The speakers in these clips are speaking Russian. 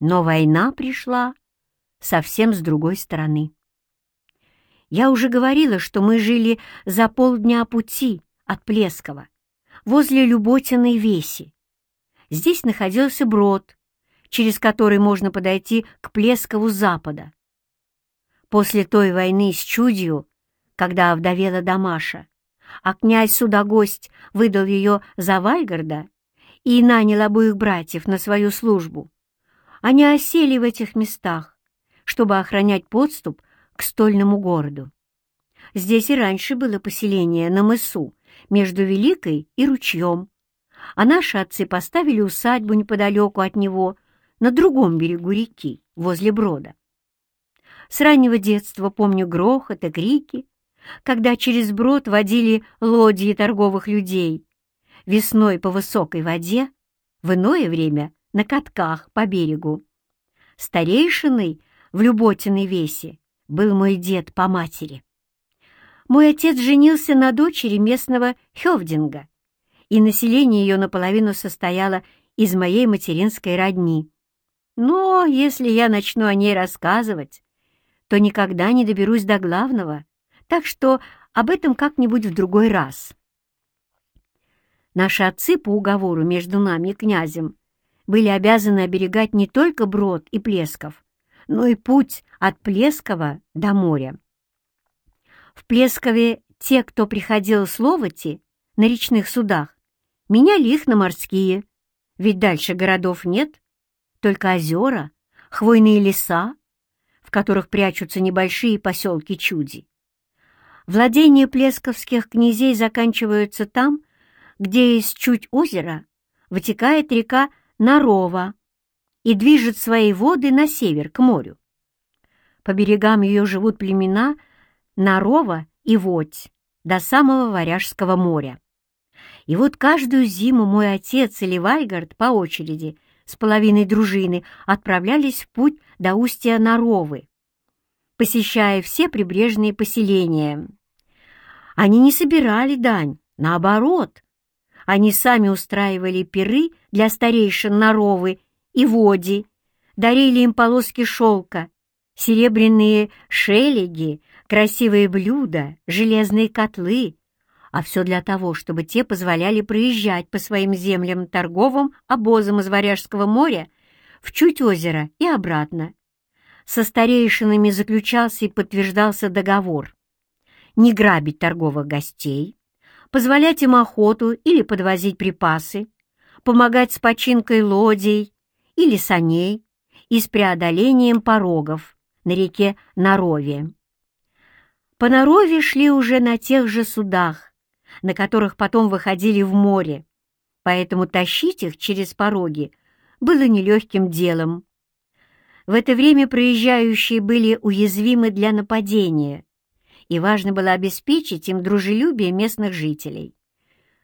Но война пришла совсем с другой стороны. Я уже говорила, что мы жили за полдня пути от Плескова, возле Люботиной Веси. Здесь находился брод, через который можно подойти к Плескову запада. После той войны с Чудью, когда овдовела Дамаша, а князь Судогость выдал ее за Вальгарда и нанял обоих братьев на свою службу, они осели в этих местах, чтобы охранять подступ к стольному городу. Здесь и раньше было поселение на мысу, между Великой и ручьем, а наши отцы поставили усадьбу неподалеку от него, на другом берегу реки, возле брода. С раннего детства помню грохот и крики, когда через брод водили лодьи торговых людей, весной по высокой воде, в иное время на катках по берегу. Старейшиной в Люботиной весе был мой дед по матери. Мой отец женился на дочери местного Хевдинга, и население ее наполовину состояло из моей материнской родни. Но если я начну о ней рассказывать, то никогда не доберусь до главного, так что об этом как-нибудь в другой раз. Наши отцы по уговору между нами и князем были обязаны оберегать не только Брод и Плесков, но и путь от Плескова до моря. В Плескове те, кто приходил с Ловоти на речных судах, меняли их на морские, ведь дальше городов нет, только озера, хвойные леса, в которых прячутся небольшие поселки чуди. Владения плесковских князей заканчиваются там, где из чуть озера вытекает река Нарова и движет свои воды на север, к морю. По берегам ее живут племена Нарова и Водь до самого Варяжского моря. И вот каждую зиму мой отец или Вальгард по очереди с половиной дружины отправлялись в путь до устья Наровы, посещая все прибрежные поселения. Они не собирали дань, наоборот. Они сами устраивали пиры для старейшин Наровы и Води, дарили им полоски шелка, серебряные шелеги, красивые блюда, железные котлы, а все для того, чтобы те позволяли проезжать по своим землям торговым обозам из Варяжского моря в чуть озеро и обратно. Со старейшинами заключался и подтверждался договор. Не грабить торговых гостей, позволять им охоту или подвозить припасы, помогать с починкой лодей или саней и с преодолением порогов на реке Нарове. По Нарове шли уже на тех же судах, на которых потом выходили в море, поэтому тащить их через пороги было нелегким делом. В это время проезжающие были уязвимы для нападения, и важно было обеспечить им дружелюбие местных жителей.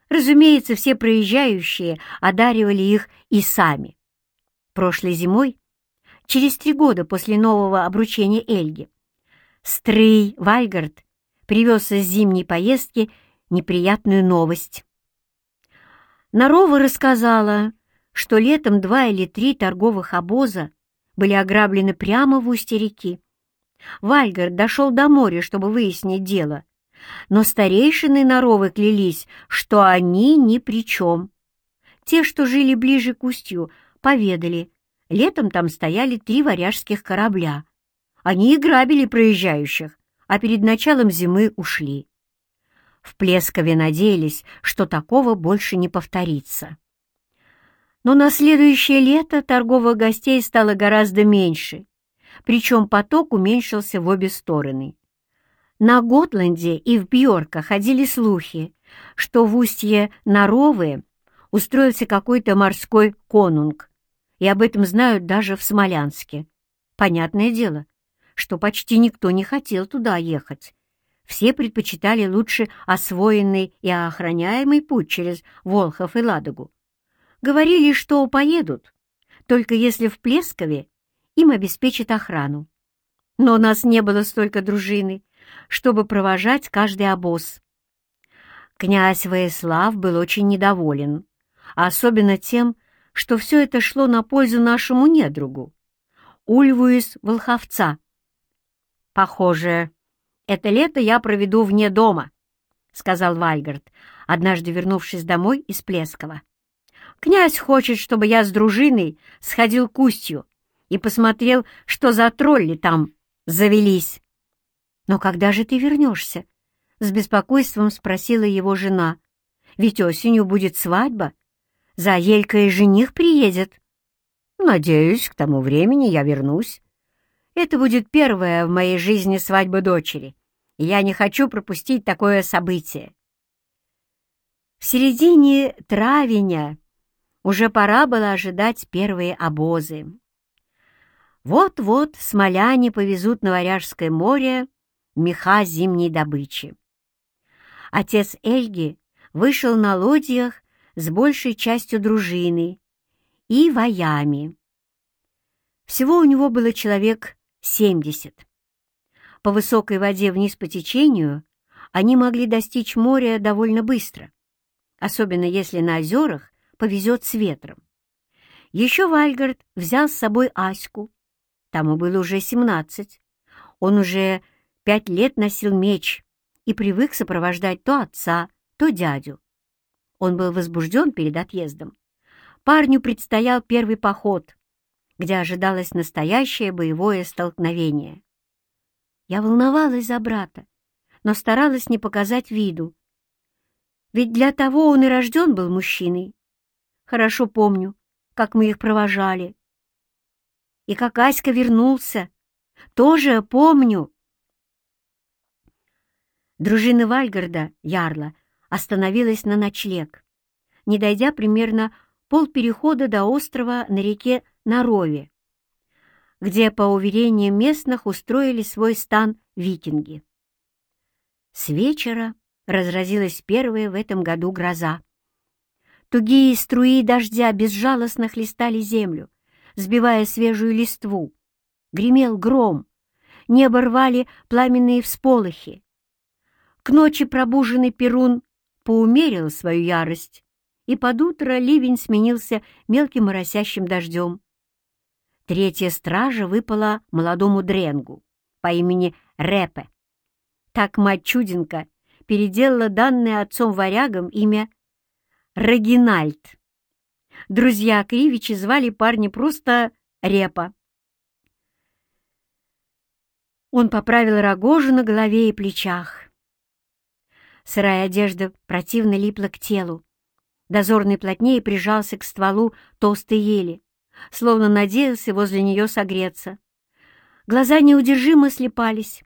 Разумеется, все проезжающие одаривали их и сами. Прошлой зимой, через три года после нового обручения Эльги, Стрей Вальгард привез из зимней поездки неприятную новость. Нарова рассказала, что летом два или три торговых обоза были ограблены прямо в устье реки. Вальгард дошел до моря, чтобы выяснить дело, но старейшины Наровы клялись, что они ни при чем. Те, что жили ближе к устью, поведали, летом там стояли три варяжских корабля. Они и грабили проезжающих, а перед началом зимы ушли. В Плескове надеялись, что такого больше не повторится. Но на следующее лето торговых гостей стало гораздо меньше, причем поток уменьшился в обе стороны. На Готланде и в Бьорка ходили слухи, что в устье Наровы устроился какой-то морской конунг, и об этом знают даже в Смолянске. Понятное дело, что почти никто не хотел туда ехать, все предпочитали лучше освоенный и охраняемый путь через Волхов и Ладогу. Говорили, что поедут, только если в Плескове им обеспечат охрану. Но у нас не было столько дружины, чтобы провожать каждый обоз. Князь Воислав был очень недоволен, особенно тем, что все это шло на пользу нашему недругу, Ульвуис Волховца. «Похоже, это лето я проведу вне дома», — сказал Вальгард, однажды вернувшись домой из Плескова. «Князь хочет, чтобы я с дружиной сходил к устью и посмотрел, что за тролли там завелись». «Но когда же ты вернешься?» — с беспокойством спросила его жена. «Ведь осенью будет свадьба. За Елькой жених приедет». «Надеюсь, к тому времени я вернусь. Это будет первая в моей жизни свадьба дочери, и я не хочу пропустить такое событие». В середине травеня уже пора было ожидать первые обозы. Вот-вот смоляне повезут на Варяжское море меха зимней добычи. Отец Эльги вышел на лодьях с большей частью дружины и воями. Всего у него было человек семьдесят. По высокой воде вниз по течению они могли достичь моря довольно быстро, особенно если на озерах повезет с ветром. Еще Вальгард взял с собой Аську, Тому было уже семнадцать. Он уже пять лет носил меч и привык сопровождать то отца, то дядю. Он был возбужден перед отъездом. Парню предстоял первый поход, где ожидалось настоящее боевое столкновение. Я волновалась за брата, но старалась не показать виду. Ведь для того он и рожден был мужчиной. Хорошо помню, как мы их провожали. И как Аська вернулся, тоже помню. Дружина Вальгарда, Ярла, остановилась на ночлег, не дойдя примерно полперехода до острова на реке Нарове, где, по уверениям местных, устроили свой стан викинги. С вечера разразилась первая в этом году гроза. Тугие струи дождя безжалостно хлестали землю, сбивая свежую листву. Гремел гром, небо рвали пламенные всполохи. К ночи пробуженный Перун поумерил свою ярость, и под утро ливень сменился мелким моросящим дождем. Третья стража выпала молодому дренгу по имени Репе. Так мать Чуденко переделала данное отцом варягам имя Рагинальд. Друзья Кривичи звали парня просто Репа. Он поправил рогожу на голове и плечах. Сырая одежда противно липла к телу. Дозорный плотнее прижался к стволу толстой ели, словно надеялся возле нее согреться. Глаза неудержимо слепались.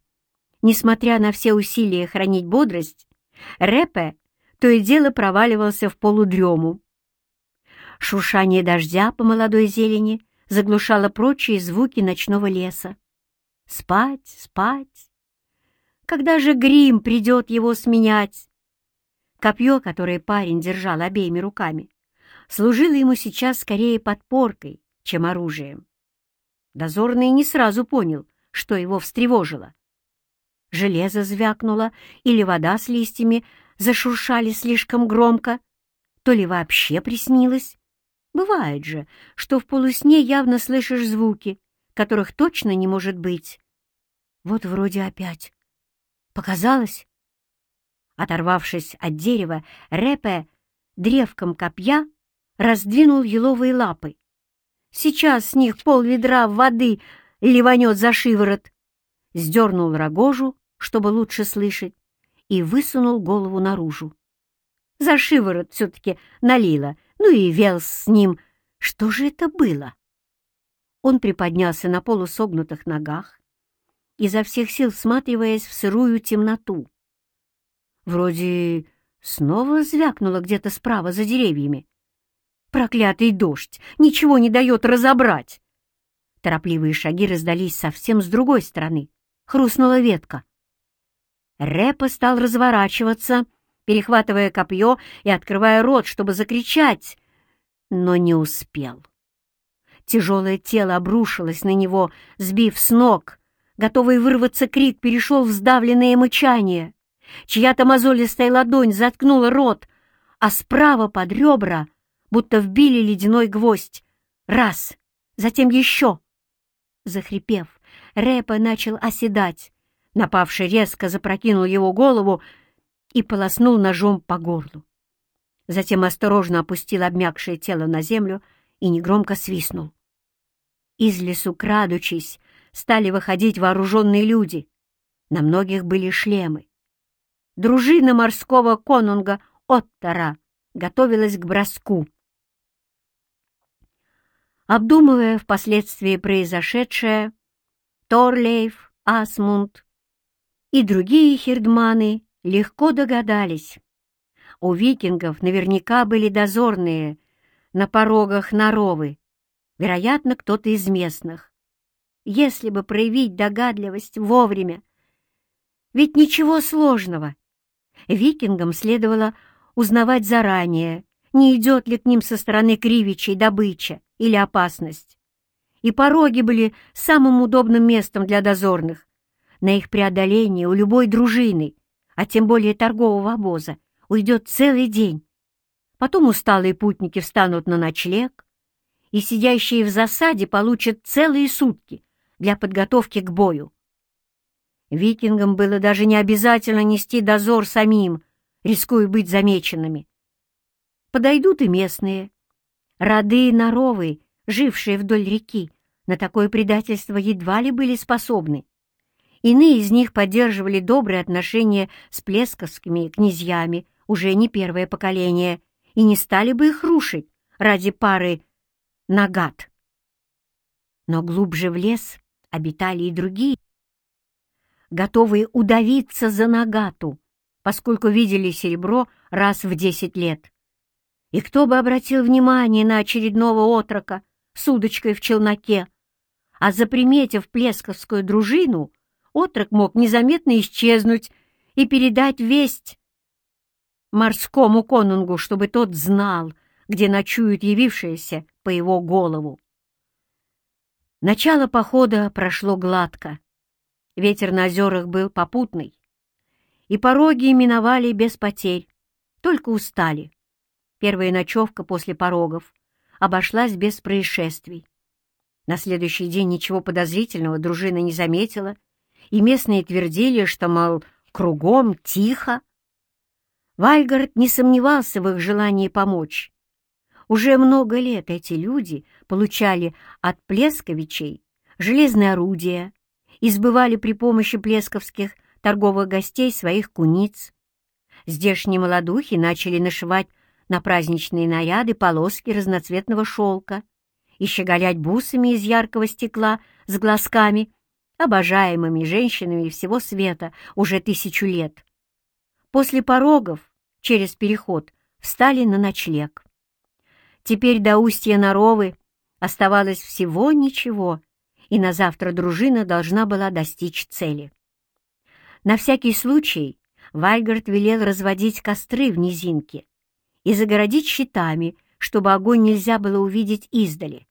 Несмотря на все усилия хранить бодрость, Репе то и дело проваливался в полудрему. Шуршание дождя по молодой зелени заглушало прочие звуки ночного леса. Спать, спать. Когда же грим придет его сменять? Копье, которое парень держал обеими руками, служило ему сейчас скорее подпоркой, чем оружием. Дозорный не сразу понял, что его встревожило. Железо звякнуло, или вода с листьями зашуршали слишком громко, то ли вообще приснилось. Бывает же, что в полусне явно слышишь звуки, которых точно не может быть. Вот вроде опять. Показалось? Оторвавшись от дерева, Репе древком копья раздвинул еловые лапы. Сейчас с них пол ведра воды ливанет за шиворот. Сдернул рогожу, чтобы лучше слышать, и высунул голову наружу. За шиворот все-таки налила, ну и вел с ним. Что же это было? Он приподнялся на полусогнутых ногах, изо всех сил всматриваясь в сырую темноту. Вроде снова звякнуло где-то справа за деревьями. Проклятый дождь! Ничего не дает разобрать! Торопливые шаги раздались совсем с другой стороны. Хрустнула ветка. Рэпа стал разворачиваться, перехватывая копье и открывая рот, чтобы закричать, но не успел. Тяжелое тело обрушилось на него, сбив с ног. Готовый вырваться крик перешел в сдавленное мычание. Чья-то мозолистая ладонь заткнула рот, а справа под ребра будто вбили ледяной гвоздь. Раз, затем еще. Захрипев, Рэпа начал оседать. Напавший резко запрокинул его голову и полоснул ножом по горлу. Затем осторожно опустил обмякшее тело на землю и негромко свистнул. Из лесу, крадучись, стали выходить вооруженные люди. На многих были шлемы. Дружина морского конунга Оттара готовилась к броску. Обдумывая впоследствии произошедшее, Торлейф, Асмунд и другие хирдманы легко догадались. У викингов наверняка были дозорные на порогах Наровы, вероятно, кто-то из местных. Если бы проявить догадливость вовремя, ведь ничего сложного. Викингам следовало узнавать заранее, не идет ли к ним со стороны кривичей добыча или опасность. И пороги были самым удобным местом для дозорных, на их преодоление у любой дружины, а тем более торгового обоза, уйдет целый день. Потом усталые путники встанут на ночлег, и сидящие в засаде получат целые сутки для подготовки к бою. Викингам было даже не обязательно нести дозор самим, рискуя быть замеченными. Подойдут и местные. Роды и норовы, жившие вдоль реки, на такое предательство едва ли были способны. Иные из них поддерживали добрые отношения с плесковскими князьями уже не первое поколение и не стали бы их рушить ради пары нагад. Но глубже в лес обитали и другие, готовые удавиться за нагату, поскольку видели серебро раз в десять лет. И кто бы обратил внимание на очередного отрока с удочкой в челноке, а заприметив плесковскую дружину, отрок мог незаметно исчезнуть и передать весть морскому конунгу, чтобы тот знал, где ночуют явившиеся по его голову. Начало похода прошло гладко. Ветер на озерах был попутный, и пороги миновали без потерь, только устали. Первая ночевка после порогов обошлась без происшествий. На следующий день ничего подозрительного дружина не заметила, и местные твердили, что, мол, кругом тихо. Вальгард не сомневался в их желании помочь. Уже много лет эти люди получали от плесковичей железные орудия, избывали при помощи плесковских торговых гостей своих куниц. Здешние молодухи начали нашивать на праздничные наряды полоски разноцветного шелка и щеголять бусами из яркого стекла с глазками обожаемыми женщинами всего света уже тысячу лет. После порогов, через переход, встали на ночлег. Теперь до устья Наровы оставалось всего ничего, и на завтра дружина должна была достичь цели. На всякий случай Вальгард велел разводить костры в низинке и загородить щитами, чтобы огонь нельзя было увидеть издали.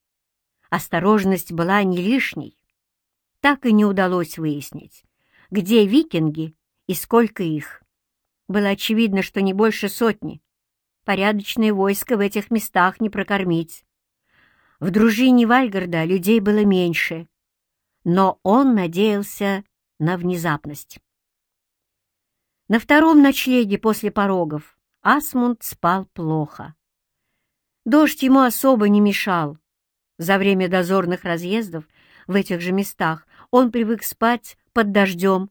Осторожность была не лишней так и не удалось выяснить, где викинги и сколько их. Было очевидно, что не больше сотни. Порядочное войско в этих местах не прокормить. В дружине Вальгарда людей было меньше, но он надеялся на внезапность. На втором ночлеге после порогов Асмунд спал плохо. Дождь ему особо не мешал. За время дозорных разъездов в этих же местах он привык спать под дождем,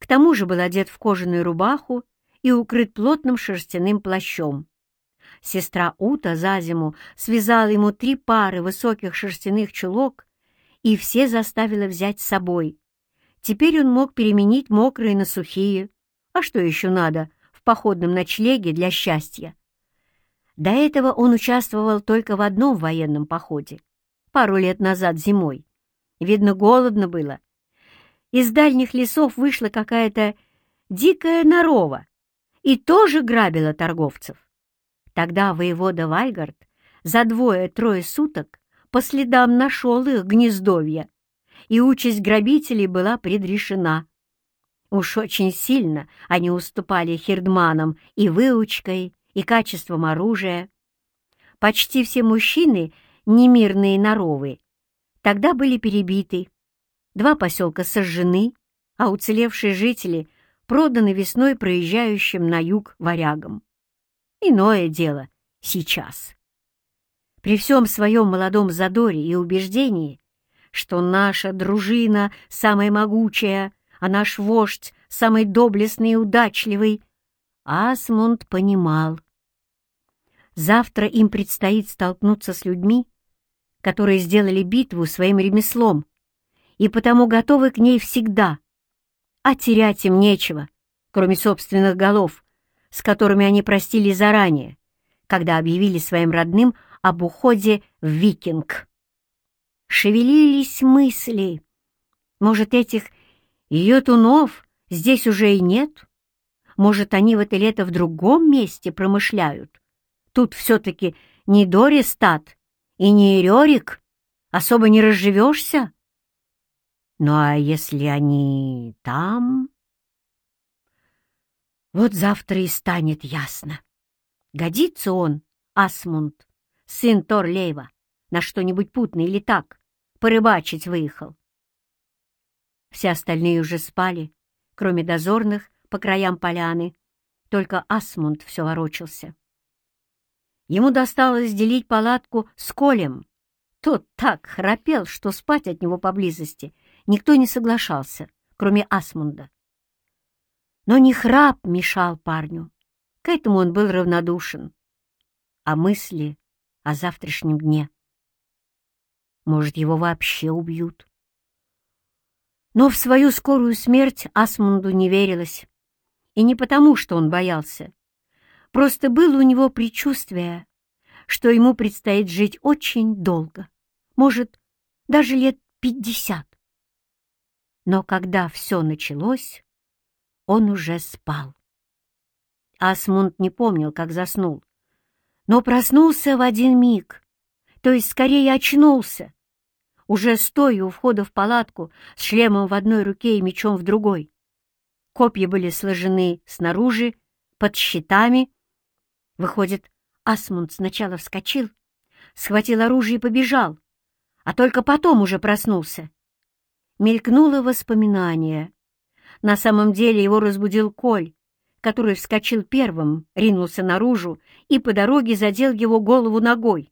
к тому же был одет в кожаную рубаху и укрыт плотным шерстяным плащом. Сестра Ута за зиму связала ему три пары высоких шерстяных чулок и все заставила взять с собой. Теперь он мог переменить мокрые на сухие. А что еще надо в походном ночлеге для счастья? До этого он участвовал только в одном военном походе, пару лет назад зимой. Видно, голодно было. Из дальних лесов вышла какая-то дикая норова и тоже грабила торговцев. Тогда воевода Вальгард за двое-трое суток по следам нашел их гнездовья, и участь грабителей была предрешена. Уж очень сильно они уступали хирдманам и выучкой, и качеством оружия. Почти все мужчины, немирные норовы, тогда были перебиты Два поселка сожжены, а уцелевшие жители проданы весной проезжающим на юг варягам. Иное дело сейчас. При всем своем молодом задоре и убеждении, что наша дружина самая могучая, а наш вождь самый доблестный и удачливый, Асмунд понимал. Завтра им предстоит столкнуться с людьми, которые сделали битву своим ремеслом и потому готовы к ней всегда, а терять им нечего, кроме собственных голов, с которыми они простили заранее, когда объявили своим родным об уходе в викинг. Шевелились мысли. Может, этих йотунов здесь уже и нет? Может, они в это лето в другом месте промышляют? Тут все-таки не Дористат и не Рерик. Особо не разживешься? Ну а если они там? Вот завтра и станет ясно. Годится он, Асмунд, сын Торлейва, на что-нибудь путное или так, порыбачить выехал. Все остальные уже спали, кроме дозорных по краям поляны, только Асмунд все ворочался. Ему досталось делить палатку с Колем. Тот так храпел, что спать от него поблизости никто не соглашался, кроме Асмунда. Но не храп мешал парню. К этому он был равнодушен. А мысли о завтрашнем дне. Может, его вообще убьют. Но в свою скорую смерть Асмунду не верилось. И не потому, что он боялся. Просто было у него предчувствие, что ему предстоит жить очень долго, может, даже лет пятьдесят. Но когда все началось, он уже спал. Асмунд не помнил, как заснул, но проснулся в один миг, то есть скорее очнулся, уже стоя у входа в палатку с шлемом в одной руке и мечом в другой. Копья были сложены снаружи, под щитами. Выходит, Асмунд сначала вскочил, схватил оружие и побежал, а только потом уже проснулся. Мелькнуло воспоминание. На самом деле его разбудил Коль, который вскочил первым, ринулся наружу и по дороге задел его голову ногой.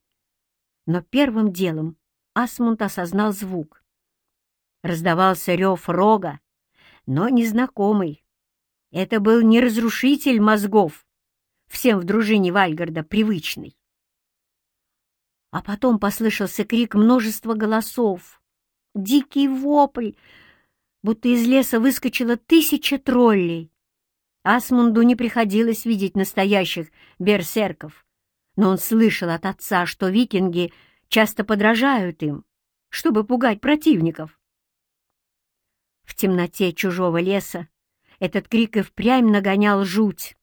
Но первым делом Асмунд осознал звук. Раздавался рев рога, но незнакомый. Это был не разрушитель мозгов, всем в дружине Вальгарда привычный. А потом послышался крик множества голосов, дикий вопль, будто из леса выскочила тысяча троллей. Асмунду не приходилось видеть настоящих берсерков, но он слышал от отца, что викинги часто подражают им, чтобы пугать противников. В темноте чужого леса этот крик и впрямь нагонял жуть.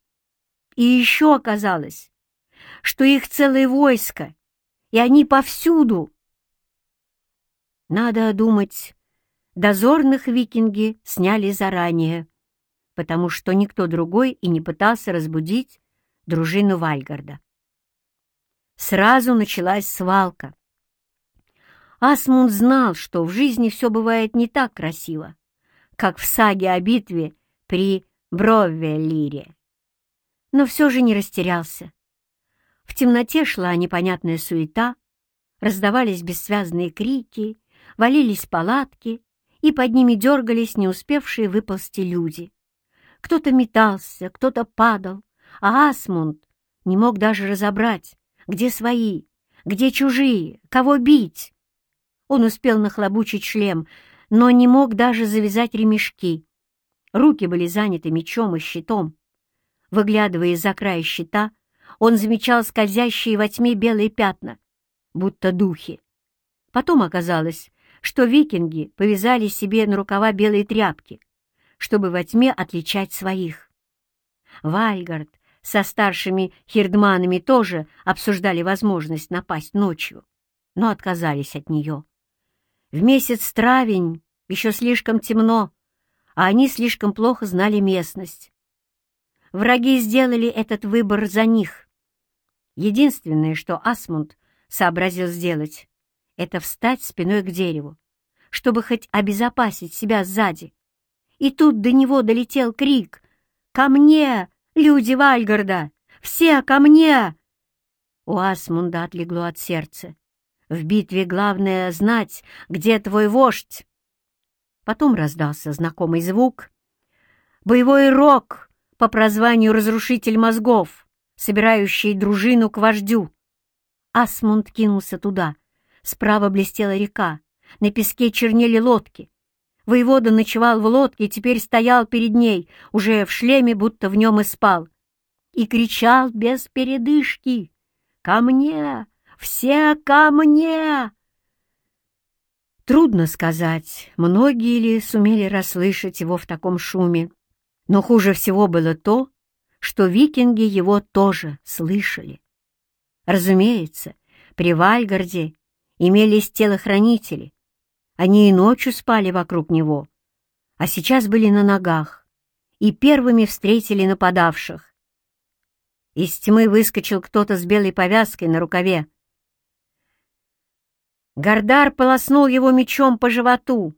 И еще оказалось, что их целое войско, и они повсюду. Надо думать, дозорных викинги сняли заранее, потому что никто другой и не пытался разбудить дружину Вальгарда. Сразу началась свалка. Асмунд знал, что в жизни все бывает не так красиво, как в саге о битве при Броввелире. Но все же не растерялся. В темноте шла непонятная суета, раздавались бессвязные крики, валились палатки, и под ними дергались не успевшие выползти люди. Кто-то метался, кто-то падал, а Асмунд не мог даже разобрать, где свои, где чужие, кого бить. Он успел нахлобучить шлем, но не мог даже завязать ремешки. Руки были заняты мечом и щитом. Выглядывая из-за края щита, он замечал скользящие во тьме белые пятна, будто духи. Потом оказалось, что викинги повязали себе на рукава белые тряпки, чтобы во тьме отличать своих. Вальгард со старшими хирдманами тоже обсуждали возможность напасть ночью, но отказались от нее. В месяц травень еще слишком темно, а они слишком плохо знали местность. Враги сделали этот выбор за них. Единственное, что Асмунд сообразил сделать, это встать спиной к дереву, чтобы хоть обезопасить себя сзади. И тут до него долетел крик «Ко мне, люди Вальгарда! Все ко мне!» У Асмунда отлегло от сердца. В битве главное знать, где твой вождь. Потом раздался знакомый звук. Боевой рок по прозванию «Разрушитель мозгов», собирающий дружину к вождю. Асмунд кинулся туда. Справа блестела река, на песке чернели лодки. Воевода ночевал в лодке и теперь стоял перед ней, уже в шлеме, будто в нем и спал, и кричал без передышки «Ко мне! Все ко мне!» Трудно сказать, многие ли сумели расслышать его в таком шуме, но хуже всего было то, что викинги его тоже слышали. Разумеется, при Вальгарде имелись телохранители. Они и ночью спали вокруг него, а сейчас были на ногах и первыми встретили нападавших. Из тьмы выскочил кто-то с белой повязкой на рукаве. Гардар полоснул его мечом по животу,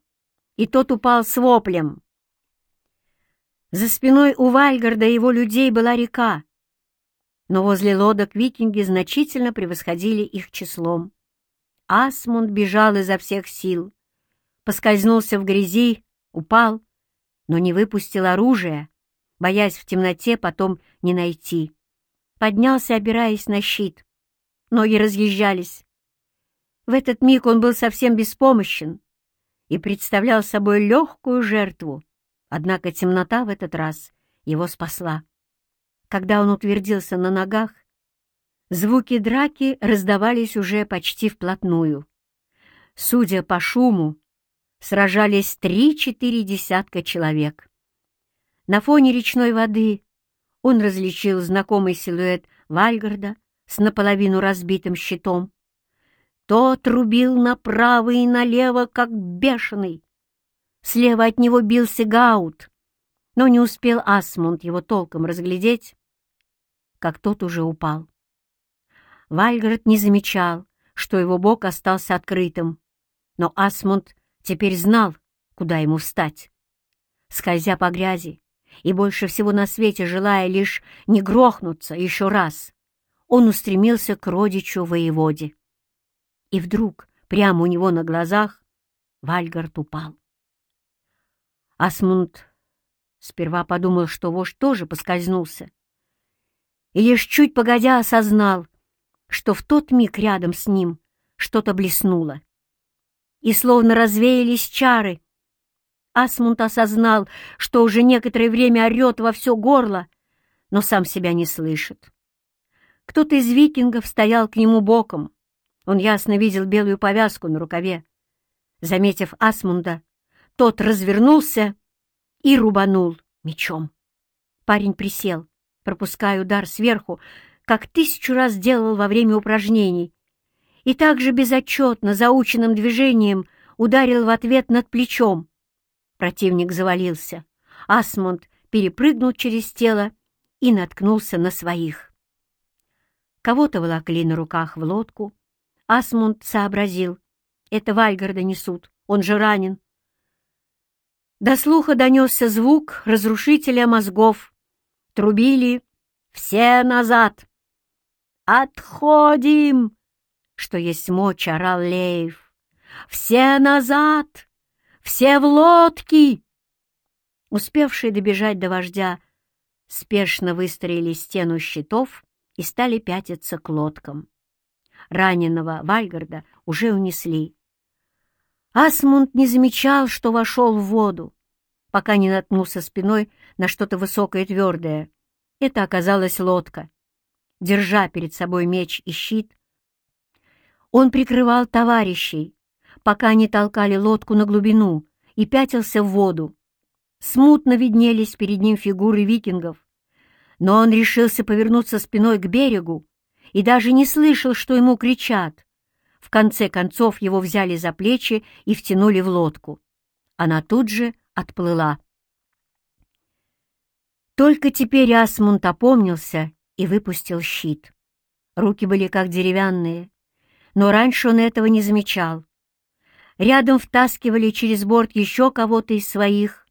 и тот упал с воплем. За спиной у Вальгарда и его людей была река, но возле лодок викинги значительно превосходили их числом. Асмунд бежал изо всех сил, поскользнулся в грязи, упал, но не выпустил оружие, боясь в темноте потом не найти. Поднялся, опираясь на щит. Ноги разъезжались. В этот миг он был совсем беспомощен и представлял собой легкую жертву, однако темнота в этот раз его спасла. Когда он утвердился на ногах, звуки драки раздавались уже почти вплотную. Судя по шуму, сражались три-четыре десятка человек. На фоне речной воды он различил знакомый силуэт Вальгарда с наполовину разбитым щитом. Тот рубил направо и налево, как бешеный. Слева от него бился Гаут, но не успел Асмунд его толком разглядеть, как тот уже упал. Вальгард не замечал, что его бок остался открытым, но Асмунд теперь знал, куда ему встать. Скользя по грязи и больше всего на свете желая лишь не грохнуться еще раз, он устремился к родичу воеводе и вдруг, прямо у него на глазах, Вальгард упал. Асмунд сперва подумал, что вождь тоже поскользнулся, и лишь чуть погодя осознал, что в тот миг рядом с ним что-то блеснуло. И словно развеялись чары. Асмунд осознал, что уже некоторое время орет во все горло, но сам себя не слышит. Кто-то из викингов стоял к нему боком, он ясно видел белую повязку на рукаве. Заметив Асмунда, тот развернулся и рубанул мечом. Парень присел, пропуская удар сверху, как тысячу раз делал во время упражнений, и также безотчетно, заученным движением ударил в ответ над плечом. Противник завалился. Асмунд перепрыгнул через тело и наткнулся на своих. Кого-то волокли на руках в лодку, Асмунд сообразил. Это Вальгарда несут, он же ранен. До слуха донесся звук разрушителя мозгов. Трубили «Все назад!» «Отходим!» Что есть мочь, орал Леев. «Все назад! Все в лодки!» Успевшие добежать до вождя, спешно выстроили стену щитов и стали пятиться к лодкам. Раненого Вальгарда уже унесли. Асмунд не замечал, что вошел в воду, пока не наткнулся спиной на что-то высокое и твердое. Это оказалась лодка. Держа перед собой меч и щит, он прикрывал товарищей, пока они толкали лодку на глубину и пятился в воду. Смутно виднелись перед ним фигуры викингов, но он решился повернуться спиной к берегу и даже не слышал, что ему кричат. В конце концов его взяли за плечи и втянули в лодку. Она тут же отплыла. Только теперь Асмунд опомнился и выпустил щит. Руки были как деревянные, но раньше он этого не замечал. Рядом втаскивали через борт еще кого-то из своих.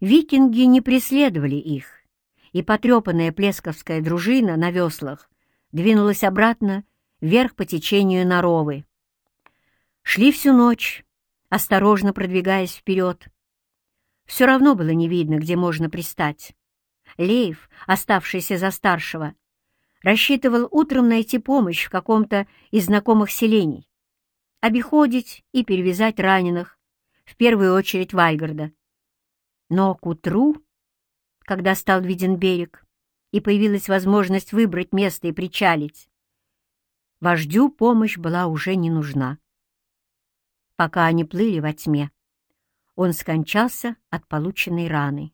Викинги не преследовали их, и потрепанная плесковская дружина на веслах двинулась обратно вверх по течению Наровы. Шли всю ночь, осторожно продвигаясь вперед. Все равно было не видно, где можно пристать. Лейв, оставшийся за старшего, рассчитывал утром найти помощь в каком-то из знакомых селений, обиходить и перевязать раненых, в первую очередь Вайгарда. Но к утру, когда стал виден берег и появилась возможность выбрать место и причалить, вождю помощь была уже не нужна. Пока они плыли во тьме, он скончался от полученной раны.